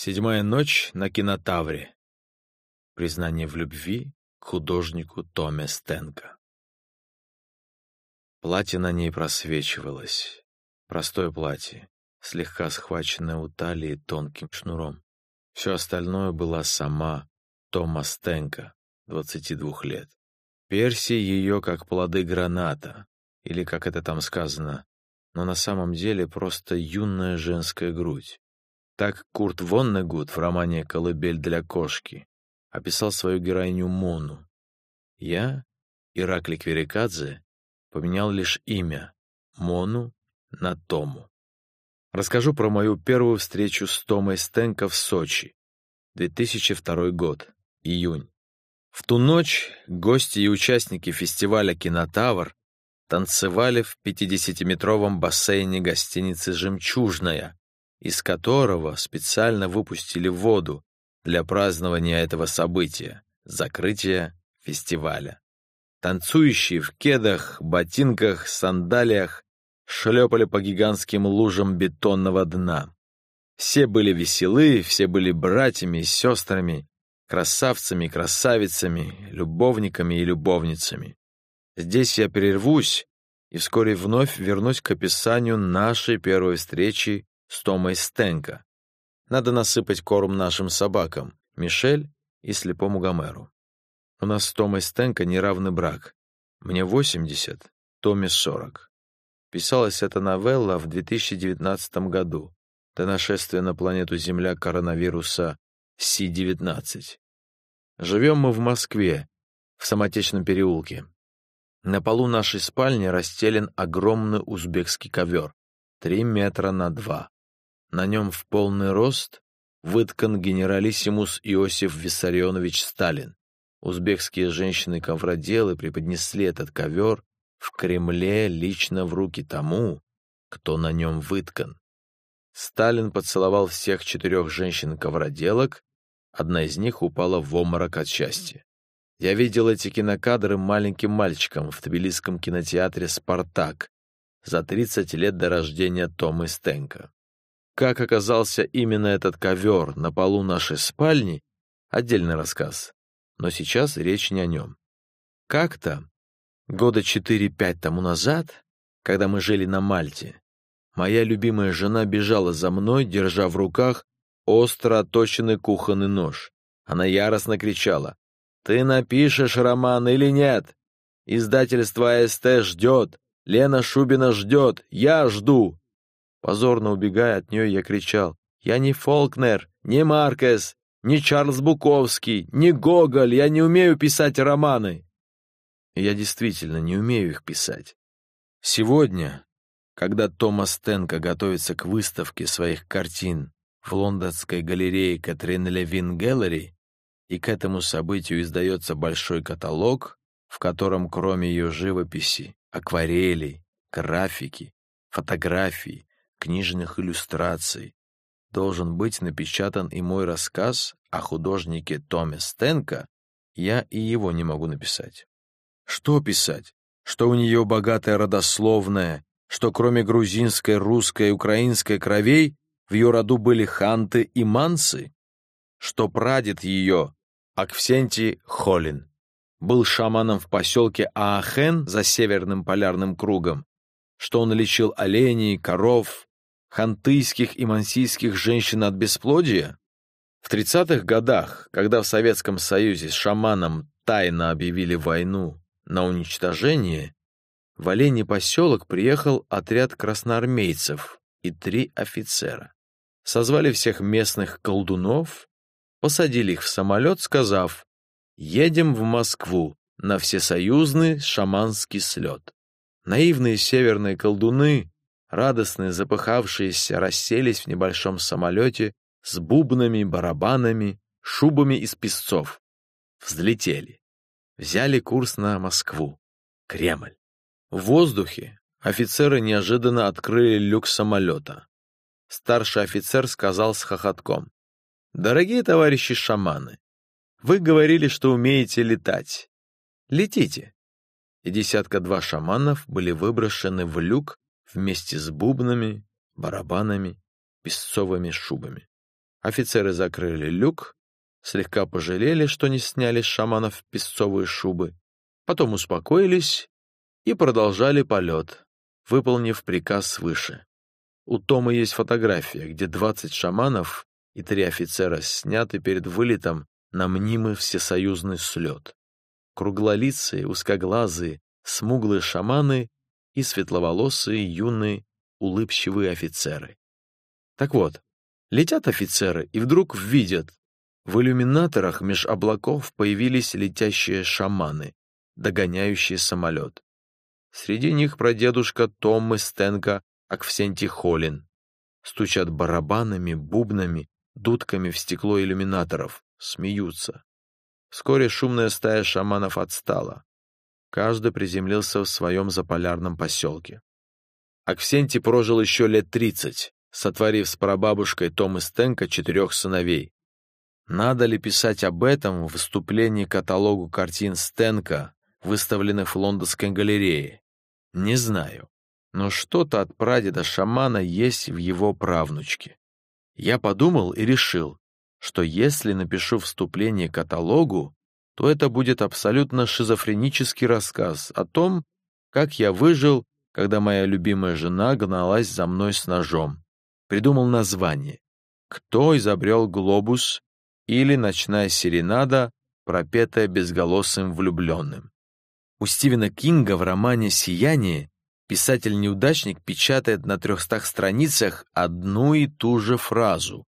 Седьмая ночь на кинотавре. Признание в любви к художнику Томе Стенко. Платье на ней просвечивалось. Простое платье, слегка схваченное у талии тонким шнуром. Все остальное была сама Тома Стенко, 22 лет. Перси ее как плоды граната, или как это там сказано, но на самом деле просто юная женская грудь. Так Курт Воннегуд в романе «Колыбель для кошки» описал свою героиню Мону. Я, Ираклий Кверикадзе, поменял лишь имя Мону на Тому. Расскажу про мою первую встречу с Томой Стенко в Сочи, 2002 год, июнь. В ту ночь гости и участники фестиваля «Кинотавр» танцевали в 50-метровом бассейне гостиницы «Жемчужная», из которого специально выпустили воду для празднования этого события — закрытия фестиваля. Танцующие в кедах, ботинках, сандалиях шлепали по гигантским лужам бетонного дна. Все были веселы, все были братьями и сестрами, красавцами и красавицами, любовниками и любовницами. Здесь я прервусь и вскоре вновь вернусь к описанию нашей первой встречи с Томой Стенко. Надо насыпать корм нашим собакам, Мишель и слепому Гомеру. У нас с Томой Стенко неравный брак. Мне 80, Томе 40. Писалась эта новелла в 2019 году, до нашествия на планету Земля коронавируса Си-19. Живем мы в Москве, в Самотечном переулке. На полу нашей спальни расстелен огромный узбекский ковер, три метра на два. На нем в полный рост выткан генералиссимус Иосиф Виссарионович Сталин. Узбекские женщины-ковроделы преподнесли этот ковер в Кремле лично в руки тому, кто на нем выткан. Сталин поцеловал всех четырех женщин-ковроделок, одна из них упала в обморок от счастья. Я видел эти кинокадры маленьким мальчиком в тбилисском кинотеатре «Спартак» за 30 лет до рождения Томы Стенко. Как оказался именно этот ковер на полу нашей спальни — отдельный рассказ, но сейчас речь не о нем. Как-то, года 4-5 тому назад, когда мы жили на Мальте, моя любимая жена бежала за мной, держа в руках остро отточенный кухонный нож. Она яростно кричала «Ты напишешь роман или нет? Издательство АСТ ждет, Лена Шубина ждет, я жду!» Позорно убегая от нее, я кричал. «Я не Фолкнер, не Маркес, не Чарльз Буковский, не Гоголь, я не умею писать романы!» я действительно не умею их писать. Сегодня, когда Томас Тенко готовится к выставке своих картин в лондонской галерее Катрин Левин Гэллери, и к этому событию издается большой каталог, в котором кроме ее живописи, акварелей, графики, фотографий, книжных иллюстраций, должен быть напечатан и мой рассказ о художнике Томе Стенко, я и его не могу написать. Что писать? Что у нее богатая родословная, что кроме грузинской, русской украинской кровей в ее роду были ханты и мансы? Что прадед ее, Аквсентий Холин, был шаманом в поселке Аахен за северным полярным кругом, что он лечил оленей, коров, хантыйских и мансийских женщин от бесплодия? В 30-х годах, когда в Советском Союзе с шаманом тайно объявили войну на уничтожение, в Олений поселок приехал отряд красноармейцев и три офицера. Созвали всех местных колдунов, посадили их в самолет, сказав «Едем в Москву на всесоюзный шаманский слет». Наивные северные колдуны радостные, запыхавшиеся, расселись в небольшом самолете с бубнами, барабанами, шубами из песцов. Взлетели. Взяли курс на Москву. Кремль. В воздухе офицеры неожиданно открыли люк самолета. Старший офицер сказал с хохотком. «Дорогие товарищи шаманы, вы говорили, что умеете летать. Летите!» И десятка-два шаманов были выброшены в люк вместе с бубнами, барабанами, песцовыми шубами. Офицеры закрыли люк, слегка пожалели, что не сняли с шаманов песцовые шубы, потом успокоились и продолжали полет, выполнив приказ свыше. У Тома есть фотография, где 20 шаманов и три офицера сняты перед вылетом на мнимый всесоюзный слет. Круглолицые, узкоглазые, смуглые шаманы и светловолосые, юные, улыбчивые офицеры. Так вот, летят офицеры и вдруг видят, в иллюминаторах меж облаков появились летящие шаманы, догоняющие самолет. Среди них прадедушка Том Стенка Аквсентий Холин. Стучат барабанами, бубнами, дудками в стекло иллюминаторов, смеются. Вскоре шумная стая шаманов отстала. Каждый приземлился в своем заполярном поселке. Аксентий прожил еще лет тридцать, сотворив с прабабушкой Том и Стенка четырех сыновей. Надо ли писать об этом в выступлении к каталогу картин Стенка, выставленных в Лондонской галерее? Не знаю. Но что-то от прадеда шамана есть в его правнучке. Я подумал и решил, что если напишу вступление к каталогу, то это будет абсолютно шизофренический рассказ о том, как я выжил, когда моя любимая жена гналась за мной с ножом. Придумал название «Кто изобрел глобус» или «Ночная серенада», пропетая безголосым влюбленным. У Стивена Кинга в романе «Сияние» писатель-неудачник печатает на трехстах страницах одну и ту же фразу.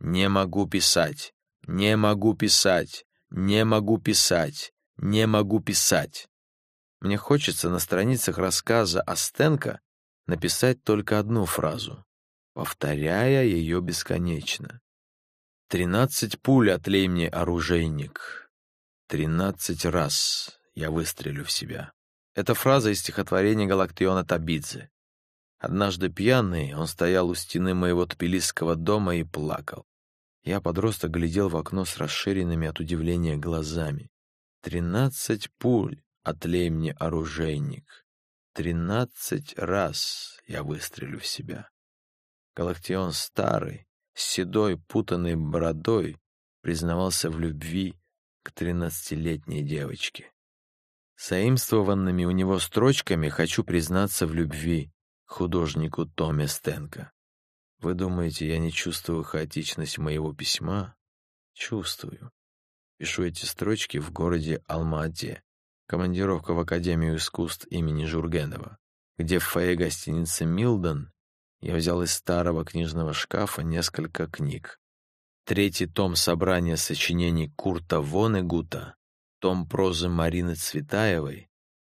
«Не могу писать, не могу писать, не могу писать, не могу писать». Мне хочется на страницах рассказа о Стенко написать только одну фразу, повторяя ее бесконечно. «Тринадцать пуль отлей мне, оружейник. Тринадцать раз я выстрелю в себя». Это фраза из стихотворения Галактиона Табидзе. Однажды пьяный, он стоял у стены моего тбилисского дома и плакал. Я, подросток, глядел в окно с расширенными от удивления глазами. «Тринадцать пуль, отлей мне, оружейник! Тринадцать раз я выстрелю в себя!» Галактион старый, с седой, путанной бородой, признавался в любви к тринадцатилетней девочке. Заимствованными у него строчками хочу признаться в любви художнику Томе Стенко. Вы думаете, я не чувствую хаотичность моего письма? Чувствую. Пишу эти строчки в городе Алма-Ате, командировка в Академию искусств имени Жургенова, где в фойе гостиницы «Милдон» я взял из старого книжного шкафа несколько книг. Третий том собрания сочинений Курта Вонегута том прозы Марины Цветаевой,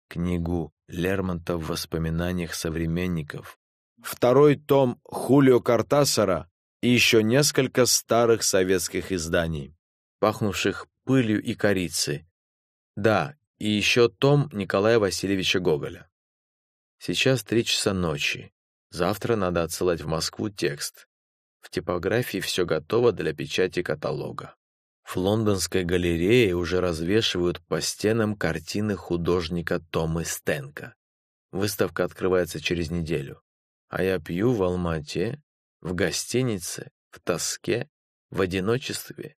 книгу Лермонтов в воспоминаниях современников, второй том Хулио Картасара и еще несколько старых советских изданий, пахнувших пылью и корицей. Да, и еще том Николая Васильевича Гоголя. Сейчас три часа ночи. Завтра надо отсылать в Москву текст. В типографии все готово для печати каталога. В лондонской галерее уже развешивают по стенам картины художника Тома Стенка. Выставка открывается через неделю. А я пью в Алмате, в гостинице, в тоске, в одиночестве,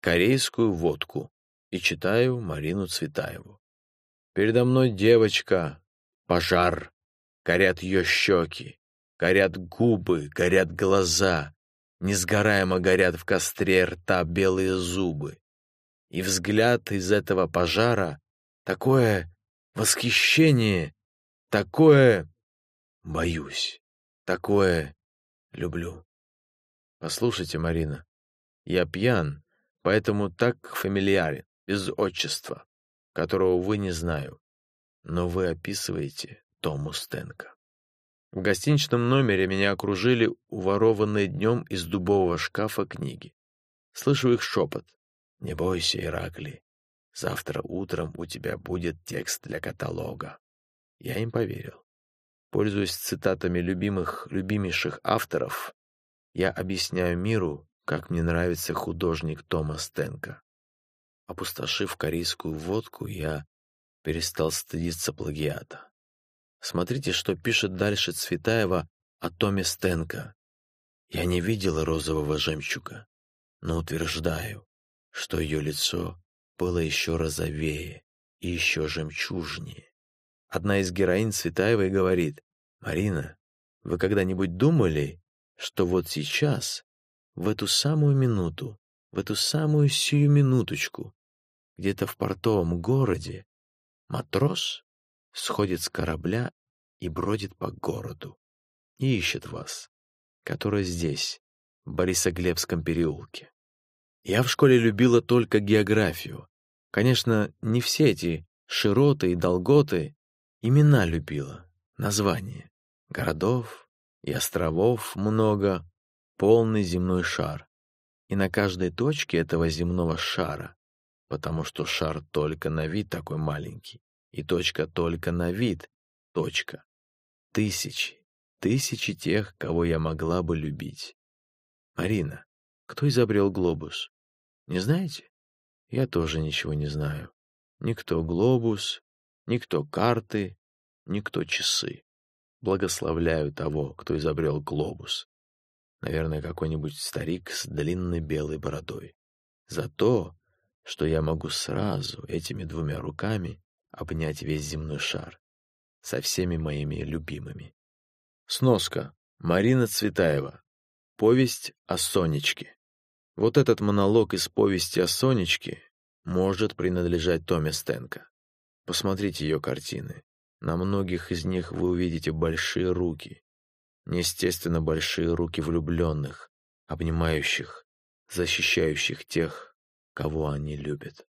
корейскую водку и читаю Марину Цветаеву. Передо мной девочка, пожар, горят ее щеки, горят губы, горят глаза, Несгораемо горят в костре рта белые зубы. И взгляд из этого пожара — такое восхищение, такое боюсь, такое люблю. Послушайте, Марина, я пьян, поэтому так фамильярен, без отчества, которого вы не знаю, но вы описываете Тому Стенка. В гостиничном номере меня окружили уворованные днем из дубового шкафа книги. Слышу их шепот. «Не бойся, Иракли. Завтра утром у тебя будет текст для каталога». Я им поверил. Пользуясь цитатами любимых, любимейших авторов, я объясняю миру, как мне нравится художник Тома Стенка. Опустошив корейскую водку, я перестал стыдиться плагиата. Смотрите, что пишет дальше Цветаева о Томе Стенко. «Я не видела розового жемчуга. но утверждаю, что ее лицо было еще розовее и еще жемчужнее. Одна из героинь Цветаевой говорит, «Марина, вы когда-нибудь думали, что вот сейчас, в эту самую минуту, в эту самую сию минуточку, где-то в портовом городе, матрос сходит с корабля и бродит по городу и ищет вас, которая здесь, в Борисоглебском переулке. Я в школе любила только географию. Конечно, не все эти широты и долготы, имена любила, названия. Городов и островов много, полный земной шар. И на каждой точке этого земного шара, потому что шар только на вид такой маленький, и точка только на вид, точка. Тысячи, тысячи тех, кого я могла бы любить. Марина, кто изобрел глобус? Не знаете? Я тоже ничего не знаю. Никто глобус, никто карты, никто часы. Благословляю того, кто изобрел глобус. Наверное, какой-нибудь старик с длинной белой бородой. За то, что я могу сразу этими двумя руками обнять весь земной шар со всеми моими любимыми. Сноска. Марина Цветаева. Повесть о Сонечке. Вот этот монолог из повести о Сонечке может принадлежать Томе Стенко. Посмотрите ее картины. На многих из них вы увидите большие руки. Неестественно большие руки влюбленных, обнимающих, защищающих тех, кого они любят.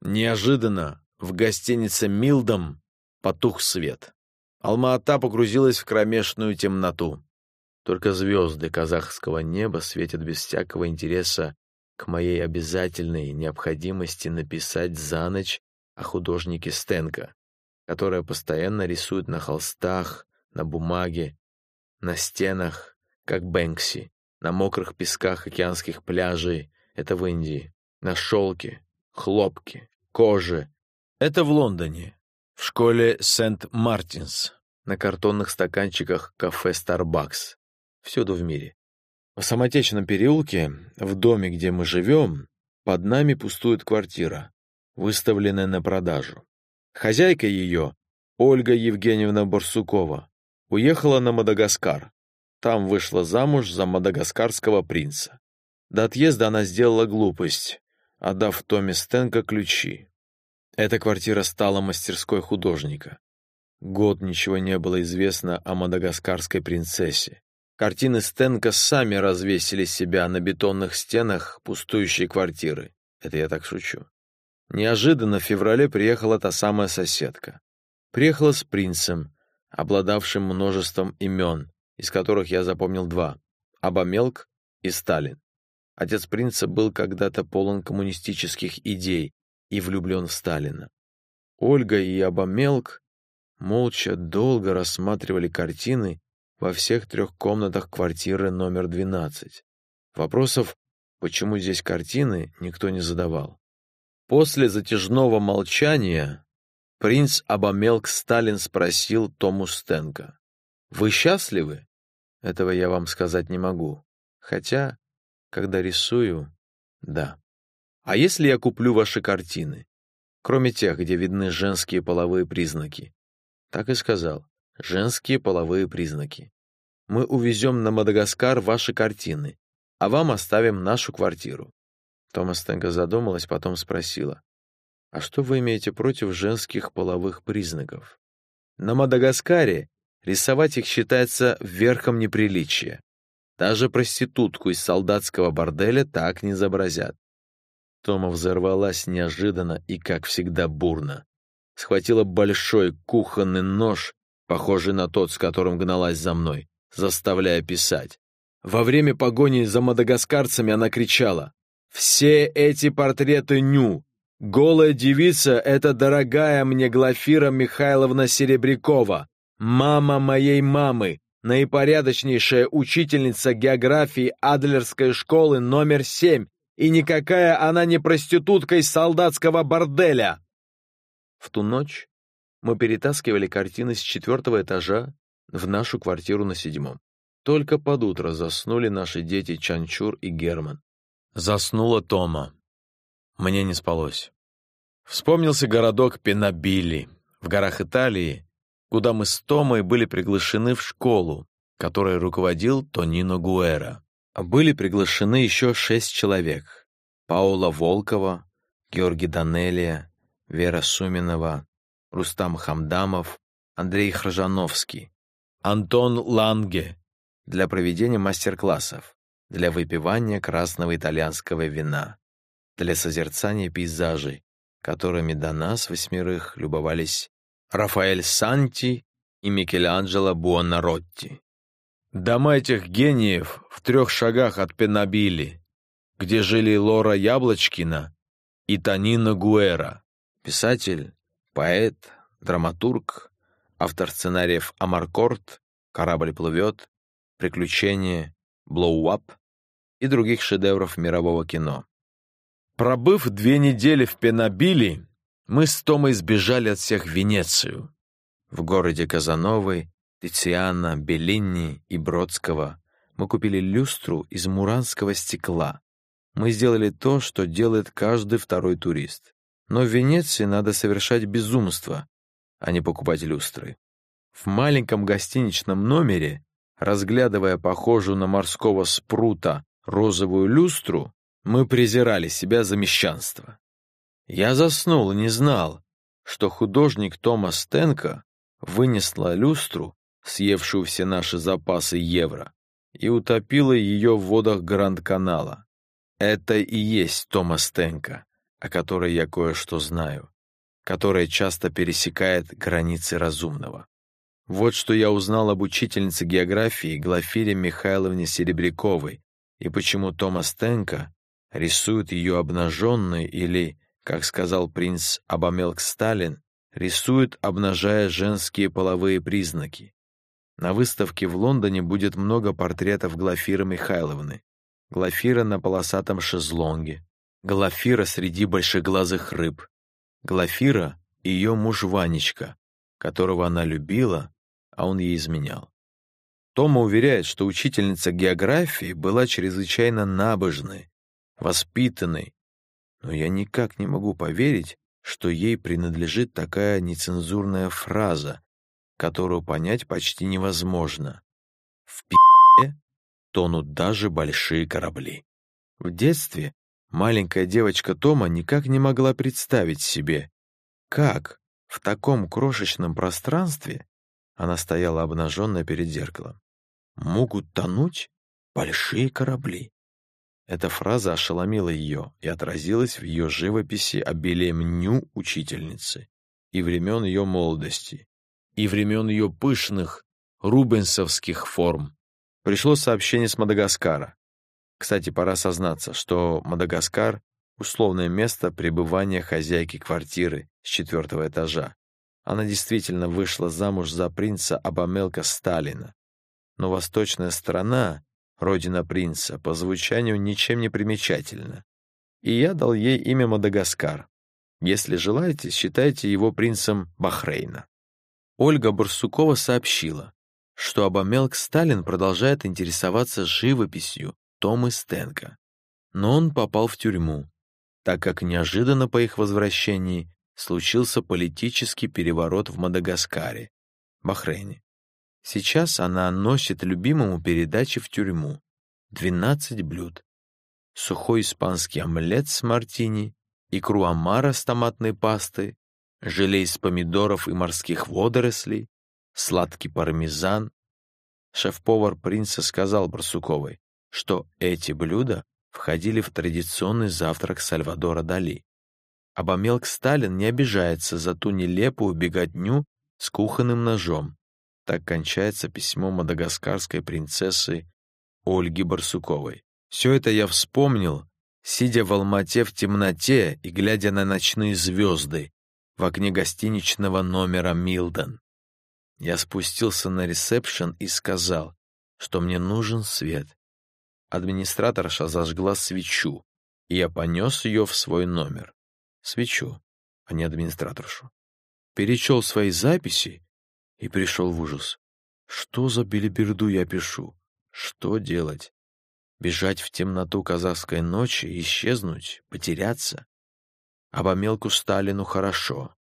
Неожиданно в гостинице «Милдом» потух свет. Алма-Ата погрузилась в кромешную темноту. Только звезды казахского неба светят без всякого интереса к моей обязательной необходимости написать за ночь о художнике Стенко, которая постоянно рисует на холстах, на бумаге, на стенах, как Бэнкси, на мокрых песках океанских пляжей, это в Индии, на шелке, хлопке, коже, это в Лондоне, в школе Сент-Мартинс, на картонных стаканчиках кафе Starbucks, всюду в мире. В самотечном переулке, в доме, где мы живем, под нами пустует квартира, выставленная на продажу. Хозяйка ее, Ольга Евгеньевна Барсукова, уехала на Мадагаскар. Там вышла замуж за мадагаскарского принца. До отъезда она сделала глупость, отдав Томе Стенко ключи. Эта квартира стала мастерской художника. Год ничего не было известно о мадагаскарской принцессе. Картины Стенка сами развесили себя на бетонных стенах пустующей квартиры. Это я так шучу. Неожиданно в феврале приехала та самая соседка. Приехала с принцем, обладавшим множеством имен, из которых я запомнил два — Абамелк и Сталин. Отец принца был когда-то полон коммунистических идей и влюблен в Сталина. Ольга и Абамелк молча долго рассматривали картины во всех трех комнатах квартиры номер 12. Вопросов, почему здесь картины, никто не задавал. После затяжного молчания принц Абамелк Сталин спросил Тому Стенко. «Вы счастливы?» Этого я вам сказать не могу. Хотя, когда рисую, да. А если я куплю ваши картины? Кроме тех, где видны женские половые признаки. Так и сказал. Женские половые признаки. Мы увезем на Мадагаскар ваши картины, а вам оставим нашу квартиру. Томас Тенга задумалась, потом спросила. «А что вы имеете против женских половых признаков?» «На Мадагаскаре рисовать их считается верхом неприличия. Даже проститутку из солдатского борделя так не изобразят». Тома взорвалась неожиданно и, как всегда, бурно. Схватила большой кухонный нож похожий на тот, с которым гналась за мной, заставляя писать. Во время погони за мадагаскарцами она кричала «Все эти портреты ню! Голая девица — это дорогая мне Глафира Михайловна Серебрякова, мама моей мамы, наипорядочнейшая учительница географии Адлерской школы номер семь, и никакая она не проститутка из солдатского борделя!» В ту ночь мы перетаскивали картины с четвертого этажа в нашу квартиру на седьмом. Только под утро заснули наши дети Чанчур и Герман. Заснула Тома. Мне не спалось. Вспомнился городок Пенабилли в горах Италии, куда мы с Томой были приглашены в школу, которой руководил Тонино Гуэра. Были приглашены еще шесть человек. Паула Волкова, Георгий Данелия, Вера Суминова, Рустам Хамдамов, Андрей Хржановский, Антон Ланге для проведения мастер-классов, для выпивания красного итальянского вина, для созерцания пейзажей, которыми до нас восьмерых любовались Рафаэль Санти и Микеланджело Буонаротти. Дома этих гениев в трех шагах от Пенабили, где жили Лора Яблочкина и Танина Гуэра, писатель, поэт, драматург, автор сценариев «Амаркорд», «Корабль плывет», «Приключения», «Blow-Up» и других шедевров мирового кино. Пробыв две недели в Пеннабилли, мы с Томой сбежали от всех в Венецию. В городе Казановы, Тициана, Беллини и Бродского мы купили люстру из муранского стекла. Мы сделали то, что делает каждый второй турист. Но в Венеции надо совершать безумство, а не покупать люстры. В маленьком гостиничном номере, разглядывая похожую на морского спрута розовую люстру, мы презирали себя за мещанство. Я заснул и не знал, что художник Томас Тенко вынесла люстру, съевшую все наши запасы евро, и утопила ее в водах Гранд-канала. Это и есть Томас Тенко, о которой я кое-что знаю, которая часто пересекает границы разумного. Вот что я узнал об учительнице географии Глафире Михайловне Серебряковой и почему Томас Тенко рисует ее обнаженной или как сказал принц Абамелк Сталин, рисует, обнажая женские половые признаки. На выставке в Лондоне будет много портретов Глафиры Михайловны. Глафира на полосатом шезлонге, Глафира среди большеглазых рыб, Глафира ее муж Ванечка, которого она любила, а он ей изменял. Тома уверяет, что учительница географии была чрезвычайно набожной, воспитанной, но я никак не могу поверить, что ей принадлежит такая нецензурная фраза, которую понять почти невозможно. В пи***е тонут даже большие корабли. В детстве маленькая девочка Тома никак не могла представить себе, как в таком крошечном пространстве она стояла обнаженная перед зеркалом. Могут тонуть большие корабли. Эта фраза ошеломила ее и отразилась в ее живописи обилием ню учительницы и времен ее молодости, и времен ее пышных рубенсовских форм. Пришло сообщение с Мадагаскара. Кстати, пора сознаться, что Мадагаскар — условное место пребывания хозяйки квартиры с четвертого этажа. Она действительно вышла замуж за принца Абамелка Сталина. Но восточная сторона родина принца, по звучанию ничем не примечательна. И я дал ей имя Мадагаскар. Если желаете, считайте его принцем Бахрейна. Ольга Барсукова сообщила, что Абамелк Сталин продолжает интересоваться живописью Томы Стенка. Но он попал в тюрьму, так как неожиданно по их возвращении случился политический переворот в Мадагаскаре, Бахрейне. Сейчас она носит любимому передачи в тюрьму. Двенадцать блюд. Сухой испанский омлет с мартини, икру омара с томатной пастой, желе из помидоров и морских водорослей, сладкий пармезан. Шеф-повар принца сказал Барсуковой, что эти блюда входили в традиционный завтрак Сальвадора Дали. Абамелк Сталин не обижается за ту нелепую беготню с кухонным ножом, так кончается письмо мадагаскарской принцессы Ольги Барсуковой. Все это я вспомнил, сидя в Алмате в темноте и глядя на ночные звезды в окне гостиничного номера «Милдон». Я спустился на ресепшн и сказал, что мне нужен свет. Администраторша зажгла свечу, и я понес ее в свой номер. Свечу, а не администраторшу. Перечел свои записи и пришел в ужас. Что за белиберду я пишу? Что делать? Бежать в темноту казахской ночи, исчезнуть, потеряться? А по мелку Сталину хорошо.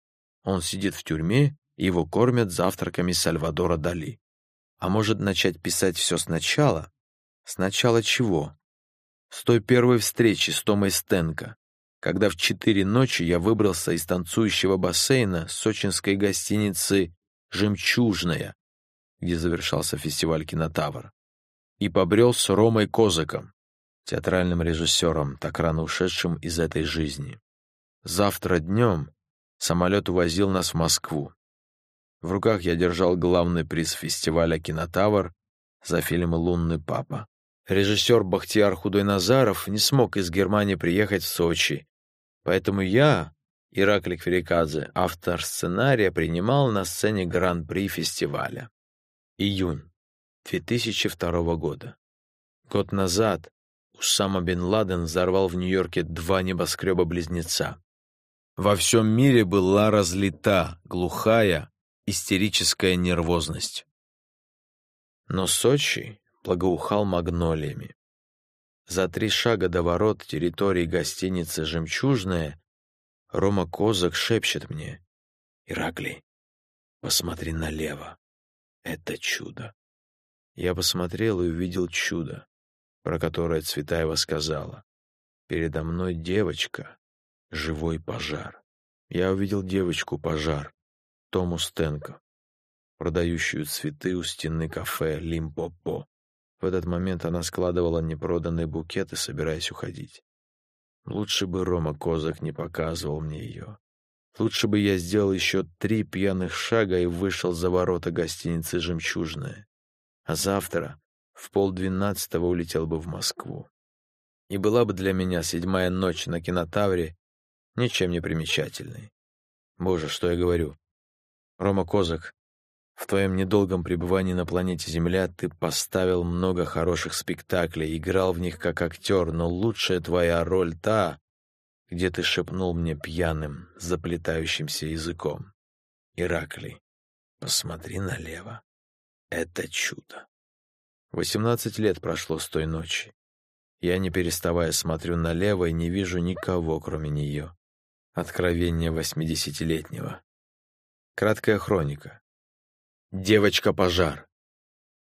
Он сидит в тюрьме, его кормят завтраками Сальвадора Дали. А может начать писать все сначала? Сначала чего? С той первой встречи с Томой Стенко, когда в четыре ночи я выбрался из танцующего бассейна сочинской гостиницы «Жемчужная», где завершался фестиваль «Кинотавр», и побрел с Ромой Козаком, театральным режиссером, так рано ушедшим из этой жизни. Завтра днем самолет увозил нас в Москву. В руках я держал главный приз фестиваля «Кинотавр» за фильм «Лунный папа». Режиссер Бахтияр Худойназаров не смог из Германии приехать в Сочи, поэтому я, Ираклий Кверикадзе, автор сценария, принимал на сцене гран-при фестиваля. Июнь 2002 года. Год назад Усама бен Ладен взорвал в Нью-Йорке два небоскреба-близнеца. Во всем мире была разлита глухая, истерическая нервозность. Но Сочи благоухал магнолиями. За три шага до ворот территории гостиницы «Жемчужная» Рома Козак шепчет мне «Ираклий, посмотри налево, это чудо». Я посмотрел и увидел чудо, про которое Цветаева сказала. Передо мной девочка, живой пожар. Я увидел девочку-пожар, Тому Стенко, продающую цветы у стены кафе «Лимпопо». В этот момент она складывала непроданный букет и собираясь уходить. Лучше бы Рома Козак не показывал мне ее. Лучше бы я сделал еще три пьяных шага и вышел за ворота гостиницы «Жемчужная». А завтра в полдвенадцатого улетел бы в Москву. И была бы для меня седьмая ночь на кинотавре ничем не примечательный. Боже, что я говорю. Рома Козак, в твоем недолгом пребывании на планете Земля ты поставил много хороших спектаклей, играл в них как актер, но лучшая твоя роль та, где ты шепнул мне пьяным, заплетающимся языком. Ираклий, посмотри налево. Это чудо. Восемнадцать лет прошло с той ночи. Я, не переставая, смотрю налево и не вижу никого, кроме нее. Откровение восьмидесятилетнего. Краткая хроника. Девочка-пожар.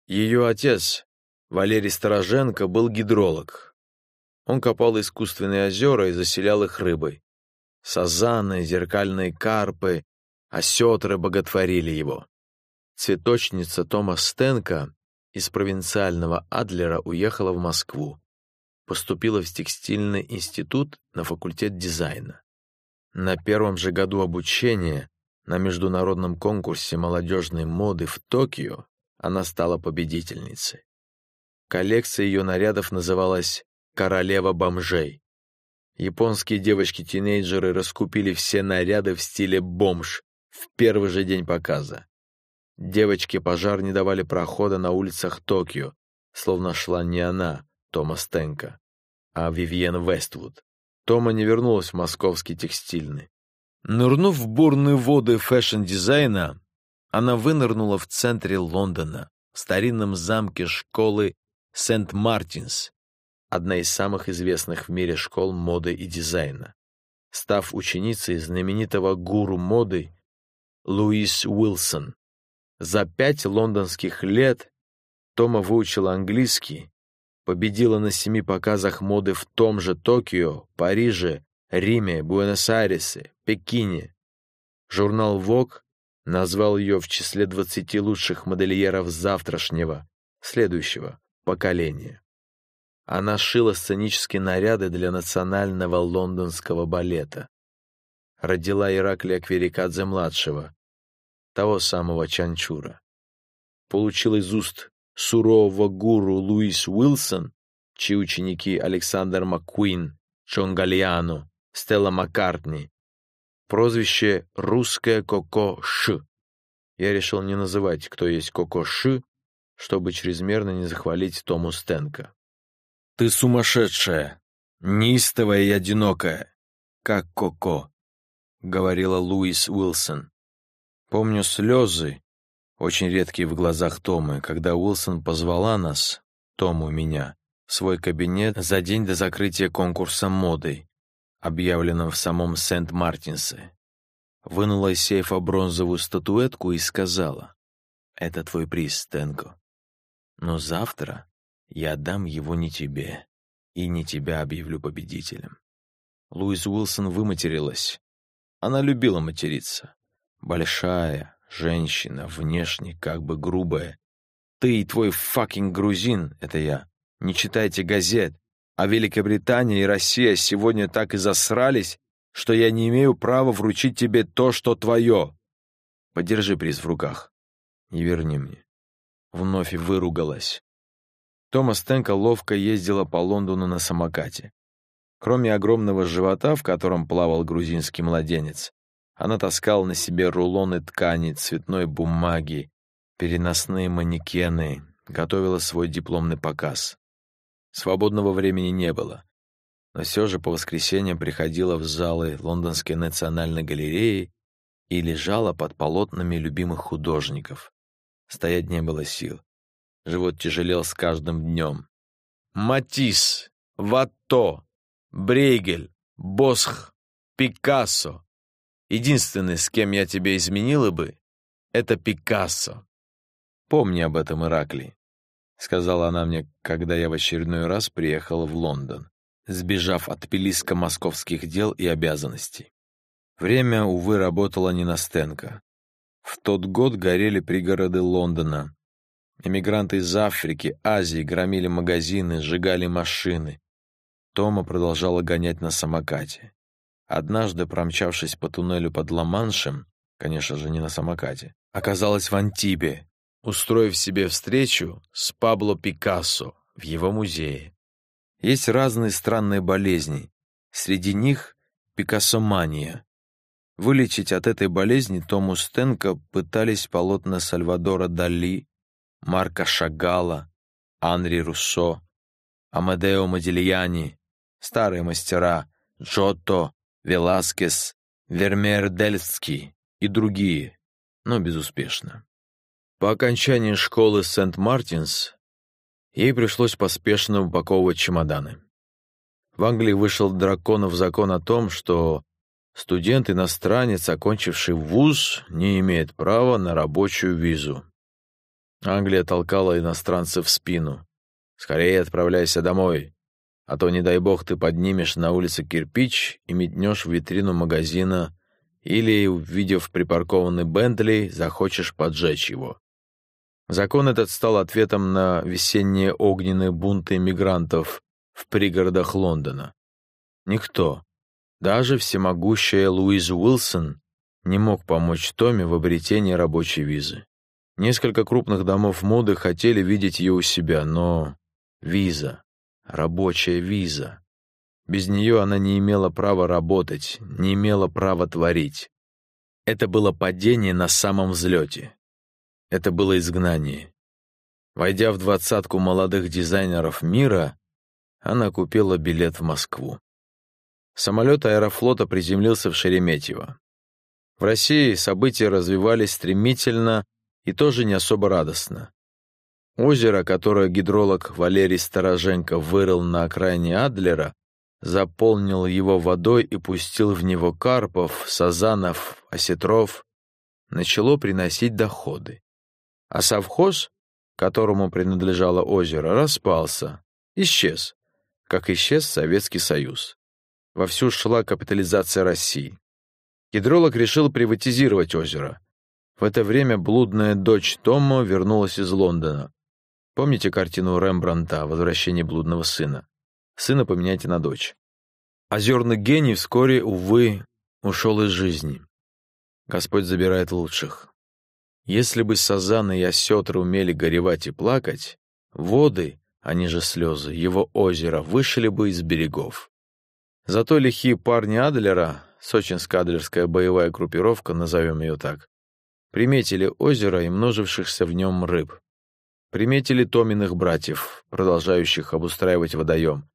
Ее отец, Валерий Стороженко, был гидролог. Он копал искусственные озера и заселял их рыбой. Сазаны, зеркальные карпы, осетры боготворили его. Цветочница Тома Стенко из провинциального Адлера уехала в Москву. Поступила в текстильный институт на факультет дизайна. На первом же году обучения на международном конкурсе молодежной моды в Токио она стала победительницей. Коллекция ее нарядов называлась «Королева бомжей». Японские девочки-тинейджеры раскупили все наряды в стиле бомж в первый же день показа. Девочки-пожар не давали прохода на улицах Токио, словно шла не она, Тома Стенко, а Вивьен Вествуд. Тома не вернулась в московский текстильный. Нырнув в бурные воды фэшн-дизайна, она вынырнула в центре Лондона, в старинном замке школы Сент-Мартинс, одна из самых известных в мире школ моды и дизайна. Став ученицей знаменитого гуру моды Луиз Уилсон, за пять лондонских лет Тома выучила английский победила на семи показах моды в том же Токио, Париже, Риме, Буэнос-Айресе, Пекине. Журнал Vogue назвал ее в числе 20 лучших модельеров завтрашнего, следующего поколения. Она шила сценические наряды для национального лондонского балета. Родила Ираклия Кверикадзе-младшего, того самого Чанчура. Получил из уст сурового гуру Луис Уилсон, чьи ученики Александр Маккуин, Джон Галлиано, Стелла Маккартни, прозвище «Русская Коко Ш». Я решил не называть, кто есть Коко Ш, чтобы чрезмерно не захвалить Тому Стенко. «Ты сумасшедшая, неистовая и одинокая, как Коко», — говорила Луис Уилсон. Помню слезы, очень редкие в глазах Томы, когда Уилсон позвала нас, Тому меня, в свой кабинет за день до закрытия конкурса моды, объявленного в самом Сент-Мартинсе. Вынула из сейфа бронзовую статуэтку и сказала, «Это твой приз, Стенко. Но завтра я отдам его не тебе, и не тебя объявлю победителем». Луиз Уилсон выматерилась. Она любила материться. Большая, женщина, внешне как бы грубая. Ты и твой fucking грузин — это я. Не читайте газет. А Великобритания и Россия сегодня так и засрались, что я не имею права вручить тебе то, что твое. Подержи приз в руках и верни мне. Вновь выругалась. Тома Стенка ловко ездила по Лондону на самокате. Кроме огромного живота, в котором плавал грузинский младенец, она таскала на себе рулоны ткани, цветной бумаги, переносные манекены, готовила свой дипломный показ. Свободного времени не было но все же по воскресеньям приходила в залы Лондонской национальной галереи и лежала под полотнами любимых художников. Стоять не было сил. Живот тяжелел с каждым днем. Матисс, Ватто, Брейгель, Босх, Пикассо. Единственный, с кем я тебе изменила бы, это Пикассо. Помни об этом, Ираклий, — сказала она мне, когда я в очередной раз приехал в Лондон сбежав от пелиско-московских дел и обязанностей. Время, увы, работало не на Стенка. В тот год горели пригороды Лондона. Эмигранты из Африки, Азии громили магазины, сжигали машины. Тома продолжала гонять на самокате. Однажды, промчавшись по туннелю под Ла-Маншем, конечно же, не на самокате, оказалась в Антибе, устроив себе встречу с Пабло Пикассо в его музее. Есть разные странные болезни. Среди них пикассомания. Вылечить от этой болезни Тому Стенко пытались полотна Сальвадора Дали, Марка Шагала, Анри Руссо, Амадео Модильяни, старые мастера Джотто, Веласкес, Вермеер Дельский и другие, но безуспешно. По окончании школы Сент-Мартинс Ей пришлось поспешно упаковывать чемоданы. В Англии вышел драконов закон о том, что студент-иностранец, окончивший вуз, не имеет права на рабочую визу. Англия толкала иностранцев в спину. «Скорее отправляйся домой, а то, не дай бог, ты поднимешь на улице кирпич и метнешь в витрину магазина или, увидев припаркованный Бентли, захочешь поджечь его. Закон этот стал ответом на весенние огненные бунты мигрантов в пригородах Лондона. Никто, даже всемогущая Луиза Уилсон, не мог помочь Томе в обретении рабочей визы. Несколько крупных домов моды хотели видеть ее у себя, но виза, рабочая виза. Без нее она не имела права работать, не имела права творить. Это было падение на самом взлете. Это было изгнание. Войдя в двадцатку молодых дизайнеров мира, она купила билет в Москву. Самолет аэрофлота приземлился в Шереметьево. В России события развивались стремительно и тоже не особо радостно. Озеро, которое гидролог Валерий Стороженко вырыл на окраине Адлера, заполнил его водой и пустил в него карпов, сазанов, осетров, начало приносить доходы а совхоз, которому принадлежало озеро, распался, исчез, как исчез Советский Союз. Вовсю шла капитализация России. Гидролог решил приватизировать озеро. В это время блудная дочь Томо вернулась из Лондона. Помните картину Рембранта «Возвращение блудного сына»? Сына поменяйте на дочь. Озерный гений вскоре, увы, ушел из жизни. Господь забирает лучших. Если бы сазаны и осетры умели горевать и плакать, воды, они же слезы, его озера вышли бы из берегов. Зато лихие парни Адлера, сочинско-адлерская боевая группировка, назовем ее так, приметили озеро и множившихся в нем рыб. Приметили Томиных братьев, продолжающих обустраивать водоем,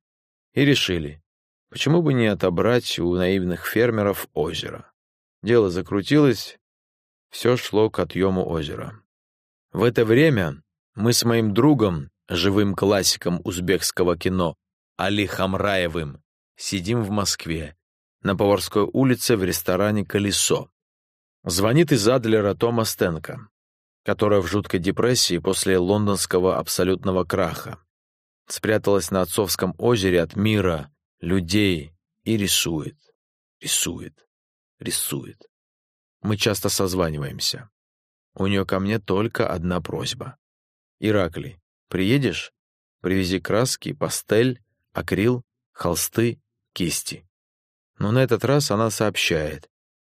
и решили, почему бы не отобрать у наивных фермеров озеро. Дело закрутилось, все шло к отъему озера. В это время мы с моим другом, живым классиком узбекского кино Али Хамраевым, сидим в Москве, на Поварской улице в ресторане «Колесо». Звонит из Адлера Тома Стенка, которая в жуткой депрессии после лондонского абсолютного краха спряталась на отцовском озере от мира, людей и рисует, рисует, рисует. Мы часто созваниваемся. У нее ко мне только одна просьба. «Ираклий, приедешь? Привези краски, пастель, акрил, холсты, кисти». Но на этот раз она сообщает,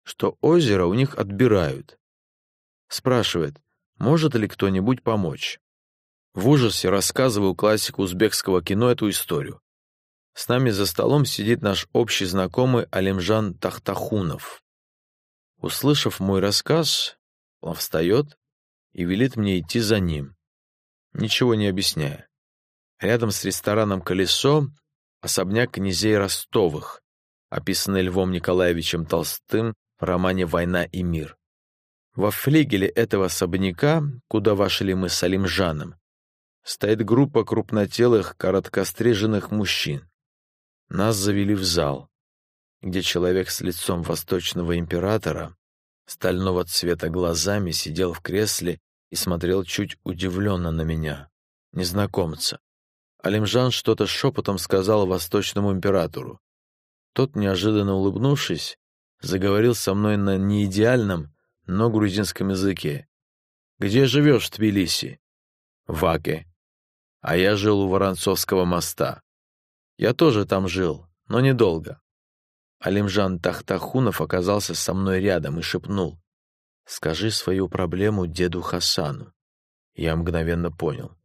что озеро у них отбирают. Спрашивает, может ли кто-нибудь помочь. В ужасе рассказываю классику узбекского кино эту историю. С нами за столом сидит наш общий знакомый Алимжан Тахтахунов. Услышав мой рассказ, он встает и велит мне идти за ним, ничего не объясняя. Рядом с рестораном «Колесо» особняк князей Ростовых, описанный Львом Николаевичем Толстым в романе «Война и мир». Во флигеле этого особняка, куда вошли мы с Алимжаном, стоит группа крупнотелых, короткостриженных мужчин. Нас завели в зал, где человек с лицом восточного императора, стального цвета глазами, сидел в кресле и смотрел чуть удивленно на меня, незнакомца. Алимжан что-то шепотом сказал восточному императору. Тот, неожиданно улыбнувшись, заговорил со мной на неидеальном, но грузинском языке. «Где живешь в Тбилиси?» «В Аке», а я жил у Воронцовского моста. Я тоже там жил, но недолго. Алимжан Тахтахунов оказался со мной рядом и шепнул. «Скажи свою проблему деду Хасану». Я мгновенно понял,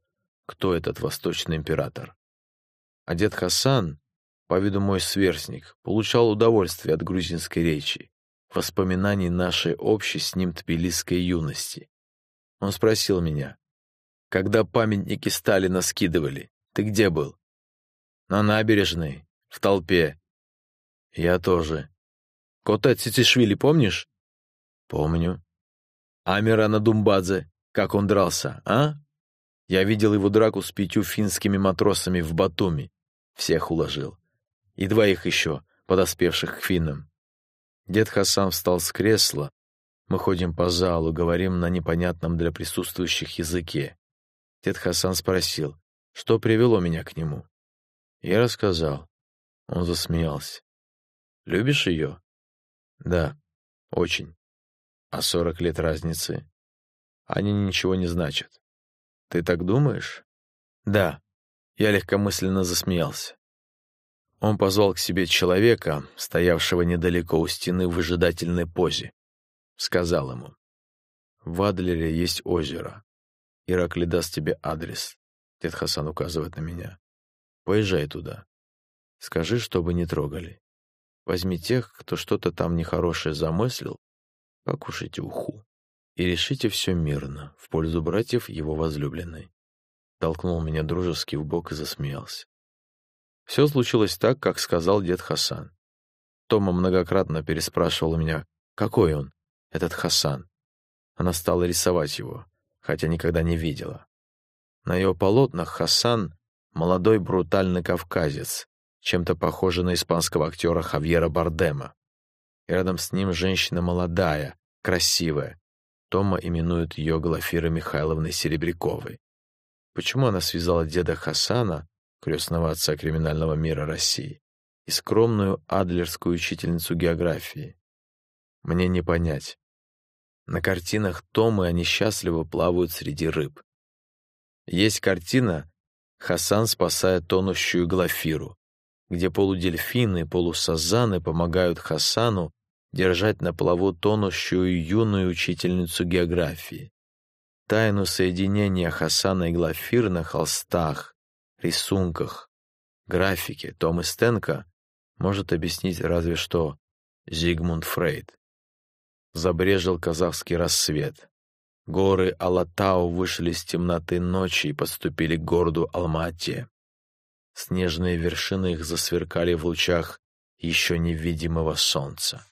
кто этот восточный император. А дед Хасан, по виду мой сверстник, получал удовольствие от грузинской речи, воспоминаний нашей общей с ним тбилисской юности. Он спросил меня, когда памятники Сталина скидывали. Ты где был? На набережной, в толпе. Я тоже. Кота Цицишвили помнишь? Помню. Амира на Думбадзе, как он дрался, а? Я видел его драку с пятью финскими матросами в Батуми. Всех уложил. И двоих еще, подоспевших к финнам. Дед Хасан встал с кресла. Мы ходим по залу, говорим на непонятном для присутствующих языке. Дед Хасан спросил, что привело меня к нему. Я рассказал. Он засмеялся. «Любишь ее?» «Да, очень. А сорок лет разницы? Они ничего не значат. Ты так думаешь?» «Да». Я легкомысленно засмеялся. Он позвал к себе человека, стоявшего недалеко у стены в выжидательной позе. Сказал ему, «В Адлере есть озеро. Иракли даст тебе адрес. Дед Хасан указывает на меня. Поезжай туда. Скажи, чтобы не трогали. Возьми тех, кто что-то там нехорошее замыслил, покушайте уху. И решите все мирно, в пользу братьев его возлюбленной. Толкнул меня дружески в бок и засмеялся. Все случилось так, как сказал дед Хасан. Тома многократно переспрашивал меня, какой он, этот Хасан. Она стала рисовать его хотя никогда не видела. На ее полотнах Хасан — молодой брутальный кавказец, чем-то похожий на испанского актера Хавьера Бардема. И рядом с ним женщина молодая, красивая. Тома именует ее Глафирой Михайловной Серебряковой. Почему она связала деда Хасана, крестного отца криминального мира России, и скромную адлерскую учительницу географии? Мне не понять. На картинах Томы они счастливо плавают среди рыб. Есть картина «Хасан спасает тонущую Глафиру», где полудельфины полусазаны помогают Хасану держать на плаву тонущую юную учительницу географии. Тайну соединения Хасана и Глафир на холстах, рисунках, графике Том Стенка может объяснить разве что Зигмунд Фрейд. Забрежил казахский рассвет. Горы Алатау вышли из темноты ночи и подступили к городу Алмате. Снежные вершины их засверкали в лучах еще невидимого солнца.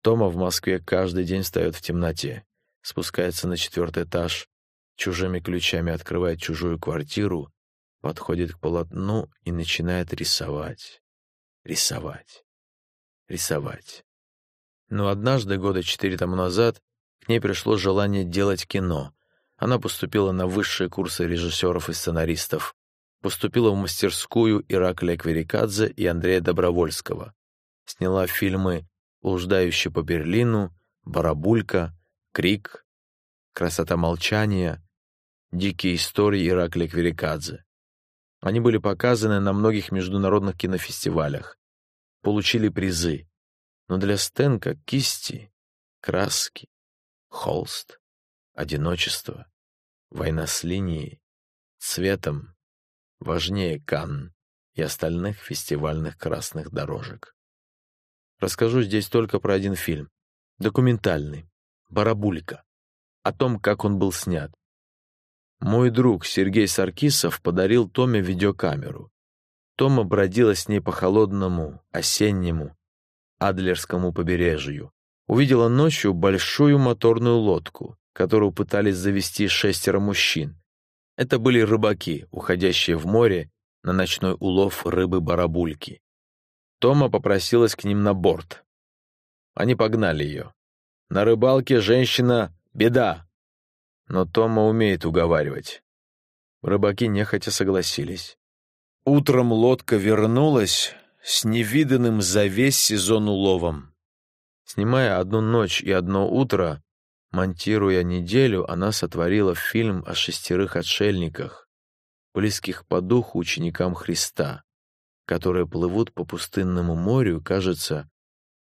Тома в Москве каждый день встает в темноте, спускается на четвертый этаж, чужими ключами открывает чужую квартиру, подходит к полотну и начинает рисовать, рисовать, рисовать. Но однажды, года четыре тому назад, к ней пришло желание делать кино. Она поступила на высшие курсы режиссеров и сценаристов, поступила в мастерскую Ираклия Кверикадзе и Андрея Добровольского, сняла фильмы «Блуждающий по Берлину», «Барабулька», «Крик», «Красота молчания», «Дикие истории» Ираклия Кверикадзе. Они были показаны на многих международных кинофестивалях, получили призы. Но для Стенка кисти, краски, холст, одиночество, война с линией, цветом важнее Канн и остальных фестивальных красных дорожек. Расскажу здесь только про один фильм. Документальный. «Барабулька». О том, как он был снят. Мой друг Сергей Саркисов подарил Томе видеокамеру. Тома бродила с ней по холодному, осеннему, Адлерскому побережью. Увидела ночью большую моторную лодку, которую пытались завести шестеро мужчин. Это были рыбаки, уходящие в море на ночной улов рыбы-барабульки. Тома попросилась к ним на борт. Они погнали ее. На рыбалке женщина — беда. Но Тома умеет уговаривать. Рыбаки нехотя согласились. Утром лодка вернулась с невиданным за весь сезон уловом. Снимая одну ночь и одно утро, монтируя неделю, она сотворила фильм о шестерых отшельниках, близких по духу ученикам Христа которые плывут по пустынному морю, кажется,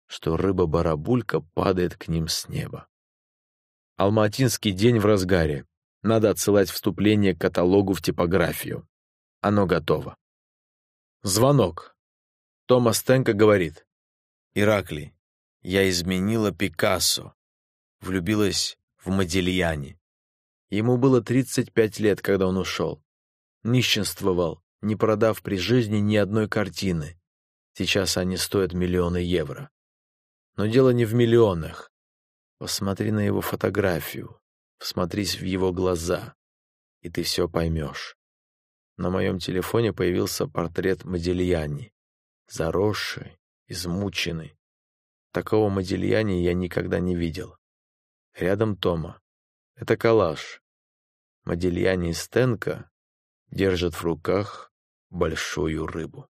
что рыба-барабулька падает к ним с неба. Алматинский день в разгаре. Надо отсылать вступление к каталогу в типографию. Оно готово. Звонок. Томас Тенко говорит. «Иракли, я изменила Пикассо. Влюбилась в Модильяне. Ему было 35 лет, когда он ушел. Нищенствовал, не продав при жизни ни одной картины. Сейчас они стоят миллионы евро. Но дело не в миллионах. Посмотри на его фотографию, всмотрись в его глаза, и ты все поймешь. На моем телефоне появился портрет Модильяни. Заросший, измученный. Такого Модильяни я никогда не видел. Рядом Тома. Это коллаж. Модильяни и Стенка держат в руках большую рыбу.